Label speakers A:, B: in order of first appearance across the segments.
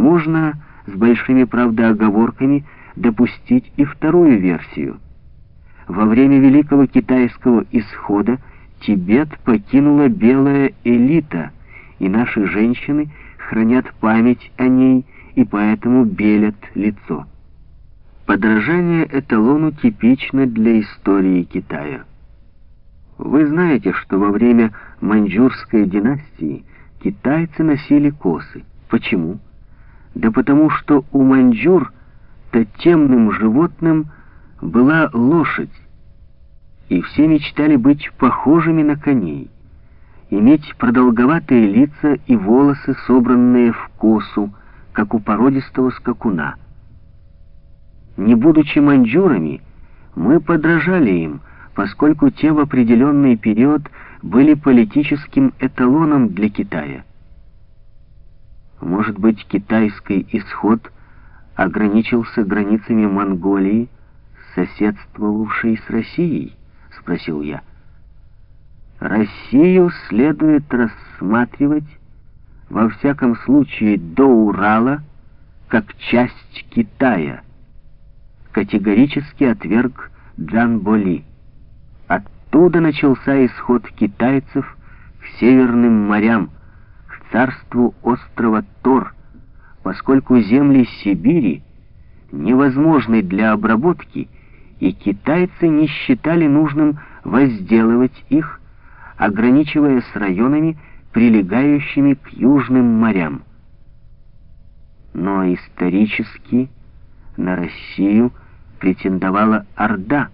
A: Можно с большими, правда, оговорками допустить и вторую версию. Во время Великого Китайского исхода Тибет покинула белая элита, и наши женщины хранят память о ней и поэтому белят лицо. Подражание эталону типично для истории Китая. Вы знаете, что во время маньчжурской династии китайцы носили косы. Почему? Да потому что у маньчжур тотемным животным была лошадь, и все мечтали быть похожими на коней, иметь продолговатые лица и волосы, собранные в косу, как у породистого скакуна. Не будучи маньчжурами, мы подражали им, поскольку те в определенный период были политическим эталоном для Китая. Может быть, китайский исход ограничился границами Монголии, соседствовавшей с Россией? Спросил я. Россию следует рассматривать, во всяком случае, до Урала, как часть Китая. Категорически отверг Джан Боли. Оттуда начался исход китайцев к северным морям, царству острова Тор, поскольку земли Сибири невозможны для обработки, и китайцы не считали нужным возделывать их, ограничиваясь районами, прилегающими к южным морям. Но исторически на Россию претендовала Орда.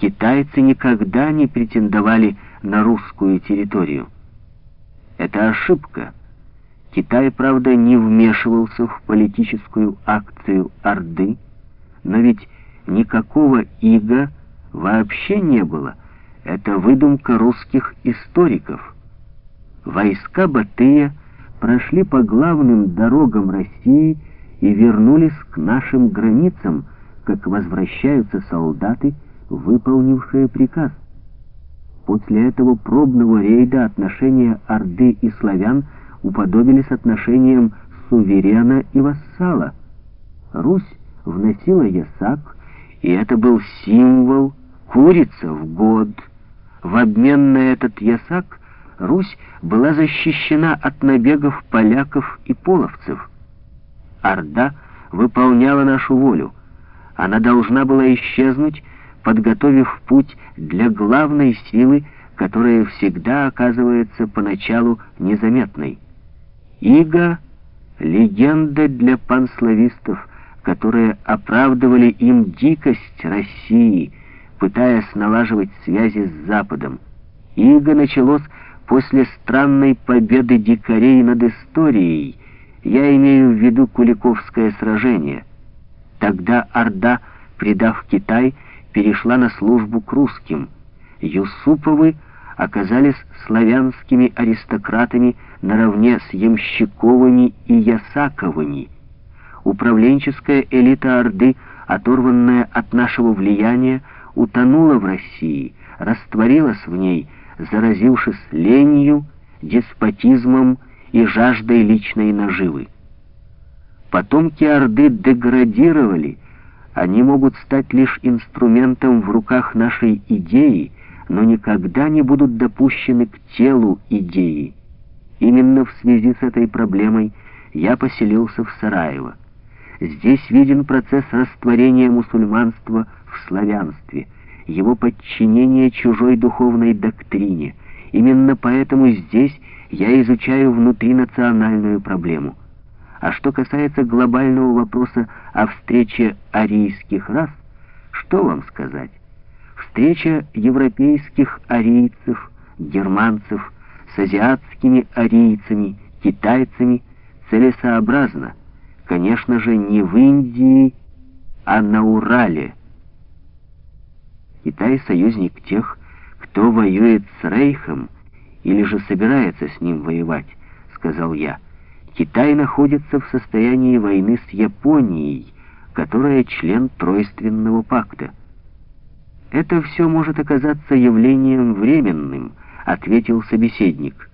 A: Китайцы никогда не претендовали на русскую территорию. Это ошибка. Китай, правда, не вмешивался в политическую акцию Орды, но ведь никакого ига вообще не было. Это выдумка русских историков. Войска Батыя прошли по главным дорогам России и вернулись к нашим границам, как возвращаются солдаты, выполнившие приказ. После этого пробного рейда отношения Орды и славян уподобились отношениям суверена и вассала. Русь вносила ясак, и это был символ курица в год. В обмен на этот ясак Русь была защищена от набегов поляков и половцев. Орда выполняла нашу волю. Она должна была исчезнуть, подготовив путь для главной силы, которая всегда оказывается поначалу незаметной. Иго — легенда для панславистов, которые оправдывали им дикость России, пытаясь налаживать связи с Западом. Иго началось после странной победы дикарей над историей, я имею в виду Куликовское сражение. Тогда Орда, предав Китай, перешла на службу к русским. Юсуповы оказались славянскими аристократами наравне с Ямщиковыми и Ясаковыми. Управленческая элита Орды, оторванная от нашего влияния, утонула в России, растворилась в ней, заразившись ленью, деспотизмом и жаждой личной наживы. Потомки Орды деградировали, они могут стать лишь инструментом в руках нашей идеи, но никогда не будут допущены к телу идеи. Именно в связи с этой проблемой я поселился в Сараево. Здесь виден процесс растворения мусульманства в славянстве, его подчинение чужой духовной доктрине. Именно поэтому здесь я изучаю внутринациональную проблему — а что касается глобального вопроса о встрече арийских рас, что вам сказать? Встреча европейских арийцев, германцев с азиатскими арийцами, китайцами целесообразна. Конечно же, не в Индии, а на Урале. Китай — союзник тех, кто воюет с Рейхом или же собирается с ним воевать, сказал я. Китай находится в состоянии войны с Японией, которая член Тройственного пакта. «Это все может оказаться явлением временным», — ответил собеседник.